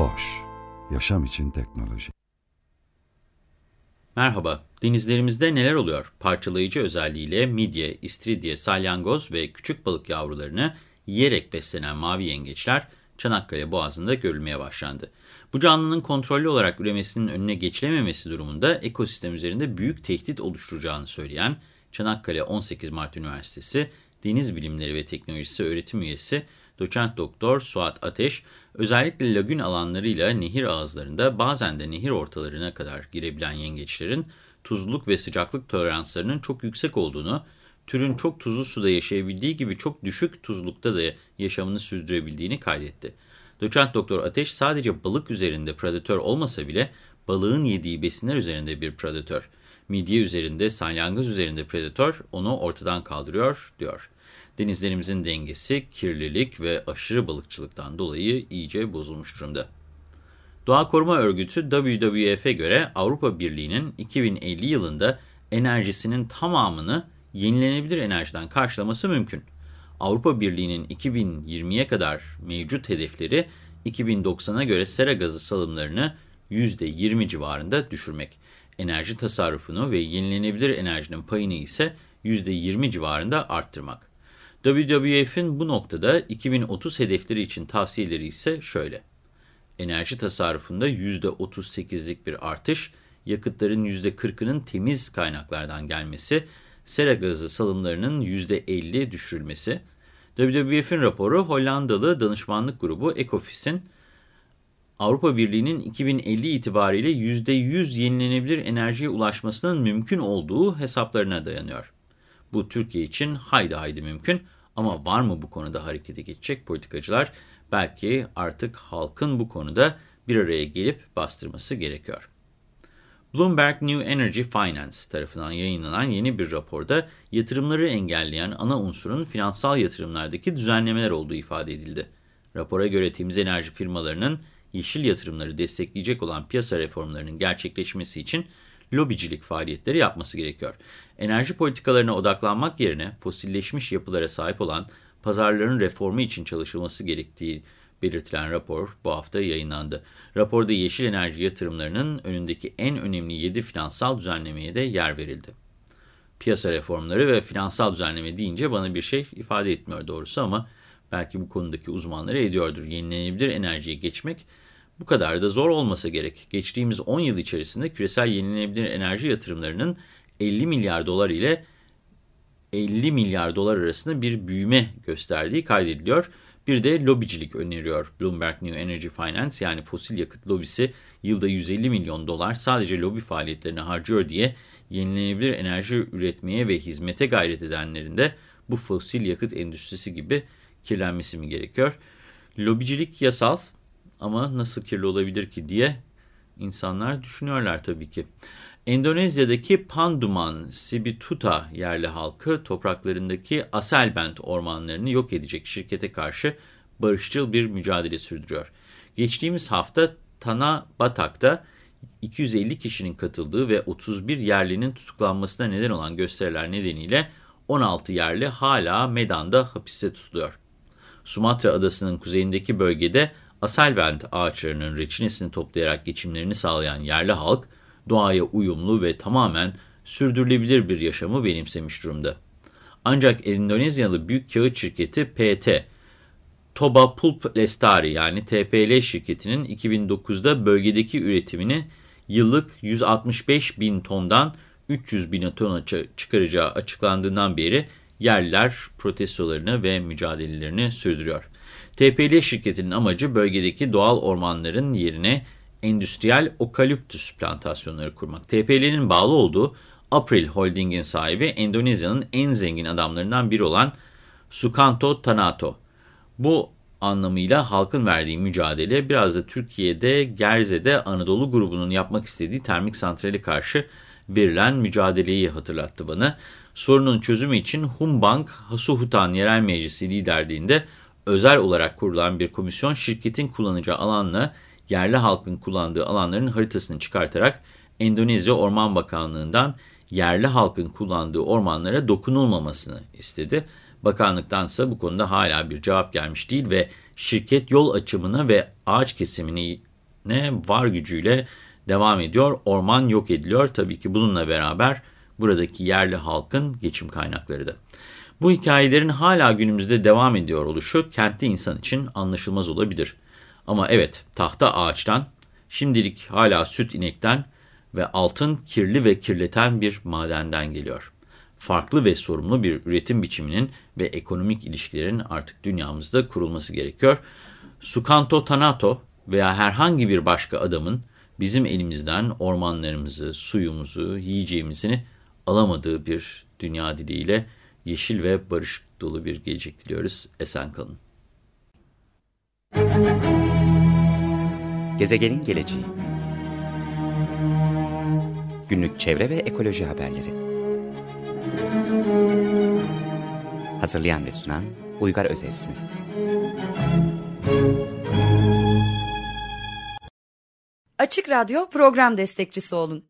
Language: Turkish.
Boş, yaşam için teknoloji. Merhaba, denizlerimizde neler oluyor? Parçalayıcı özelliğiyle midye, istiridye, salyangoz ve küçük balık yavrularını yiyerek beslenen mavi yengeçler Çanakkale Boğazı'nda görülmeye başlandı. Bu canlının kontrollü olarak üremesinin önüne geçilememesi durumunda ekosistem üzerinde büyük tehdit oluşturacağını söyleyen Çanakkale 18 Mart Üniversitesi Deniz Bilimleri ve Teknolojisi öğretim üyesi doçent doktor Suat Ateş, özellikle lagün alanlarıyla nehir ağızlarında bazen de nehir ortalarına kadar girebilen yengeçlerin tuzluluk ve sıcaklık toleranslarının çok yüksek olduğunu, türün çok tuzlu suda yaşayabildiği gibi çok düşük tuzlukta da yaşamını sürdürebildiğini kaydetti. Doçent Doktor Ateş sadece balık üzerinde predatör olmasa bile balığın yediği besinler üzerinde bir predatör. Midye üzerinde, salyangoz üzerinde predatör onu ortadan kaldırıyor, diyor. Denizlerimizin dengesi, kirlilik ve aşırı balıkçılıktan dolayı iyice bozulmuş durumda. Doğa Koruma Örgütü WWF'e göre Avrupa Birliği'nin 2050 yılında enerjisinin tamamını yenilenebilir enerjiden karşılaması mümkün. Avrupa Birliği'nin 2020'ye kadar mevcut hedefleri 2090'a göre sera gazı salımlarını %20 civarında düşürmek. Enerji tasarrufunu ve yenilenebilir enerjinin payını ise %20 civarında arttırmak. WWF'in bu noktada 2030 hedefleri için tavsiyeleri ise şöyle. Enerji tasarrufunda %38'lik bir artış, yakıtların %40'ının temiz kaynaklardan gelmesi, sera gazı salımlarının %50 düşürülmesi. WWF'in raporu Hollandalı danışmanlık grubu Ecofis'in Avrupa Birliği'nin 2050 itibariyle %100 yenilenebilir enerjiye ulaşmasının mümkün olduğu hesaplarına dayanıyor. Bu Türkiye için haydi haydi mümkün ama var mı bu konuda harekete geçecek politikacılar? Belki artık halkın bu konuda bir araya gelip bastırması gerekiyor. Bloomberg New Energy Finance tarafından yayınlanan yeni bir raporda yatırımları engelleyen ana unsurun finansal yatırımlardaki düzenlemeler olduğu ifade edildi. Rapora göre temiz enerji firmalarının yeşil yatırımları destekleyecek olan piyasa reformlarının gerçekleşmesi için lobicilik faaliyetleri yapması gerekiyor. Enerji politikalarına odaklanmak yerine fosilleşmiş yapılara sahip olan pazarların reformu için çalışılması gerektiği belirtilen rapor bu hafta yayınlandı. Raporda yeşil enerji yatırımlarının önündeki en önemli 7 finansal düzenlemeye de yer verildi. Piyasa reformları ve finansal düzenleme deyince bana bir şey ifade etmiyor doğrusu ama belki bu konudaki uzmanları ediyordur. Yenilenebilir enerjiye geçmek bu kadar da zor olmasa gerek. Geçtiğimiz 10 yıl içerisinde küresel yenilenebilir enerji yatırımlarının 50 milyar dolar ile 50 milyar dolar arasında bir büyüme gösterdiği kaydediliyor. Bir de lobicilik öneriyor Bloomberg New Energy Finance yani fosil yakıt lobisi yılda 150 milyon dolar sadece lobi faaliyetlerine harcıyor diye yenilenebilir enerji üretmeye ve hizmete gayret edenlerin de bu fosil yakıt endüstrisi gibi kirlenmesi mi gerekiyor? Lobicilik yasal ama nasıl kirli olabilir ki diye insanlar düşünüyorlar tabii ki. Endonezya'daki Panduman Sibituta yerli halkı topraklarındaki Aselbent ormanlarını yok edecek şirkete karşı barışçıl bir mücadele sürdürüyor. Geçtiğimiz hafta Tana Batak'ta 250 kişinin katıldığı ve 31 yerlinin tutuklanmasına neden olan gösteriler nedeniyle 16 yerli hala Medan'da hapiste tutuluyor. Sumatra adasının kuzeyindeki bölgede Aselbent ağaçlarının reçinesini toplayarak geçimlerini sağlayan yerli halk, doğaya uyumlu ve tamamen sürdürülebilir bir yaşamı benimsemiş durumda. Ancak Endonezyalı büyük kağıt şirketi PT, Toba Pulp Lestari yani TPL şirketinin 2009'da bölgedeki üretimini yıllık 165 bin tondan 300 bin tona çıkaracağı açıklandığından beri yerliler protestolarını ve mücadelelerini sürdürüyor. TPL şirketinin amacı bölgedeki doğal ormanların yerine endüstriyel okaliptüs plantasyonları kurmak. TPL'nin bağlı olduğu April Holding'in sahibi Endonezya'nın en zengin adamlarından biri olan Sukanto Tanato. Bu anlamıyla halkın verdiği mücadele biraz da Türkiye'de Gerze'de Anadolu grubunun yapmak istediği termik santrali karşı verilen mücadeleyi hatırlattı bana. Sorunun çözümü için Humbank Hasuhutan Yerel Meclisi liderliğinde özel olarak kurulan bir komisyon şirketin kullanacağı alanla yerli halkın kullandığı alanların haritasını çıkartarak Endonezya Orman Bakanlığı'ndan yerli halkın kullandığı ormanlara dokunulmamasını istedi. Bakanlıktansa bu konuda hala bir cevap gelmiş değil ve şirket yol açımına ve ağaç kesimine var gücüyle devam ediyor. Orman yok ediliyor. Tabii ki bununla beraber buradaki yerli halkın geçim kaynakları da. Bu hikayelerin hala günümüzde devam ediyor oluşu kentli insan için anlaşılmaz olabilir. Ama evet tahta ağaçtan, şimdilik hala süt inekten ve altın kirli ve kirleten bir madenden geliyor. Farklı ve sorumlu bir üretim biçiminin ve ekonomik ilişkilerin artık dünyamızda kurulması gerekiyor. Sukanto Tanato veya herhangi bir başka adamın bizim elimizden ormanlarımızı, suyumuzu, yiyeceğimizi alamadığı bir dünya diliyle yeşil ve barış dolu bir gelecek diliyoruz. Esen kalın. Gezegenin geleceği Günlük çevre ve ekoloji haberleri Hazırlayan ve sunan Uygar Özesmi Açık Radyo program destekçisi olun.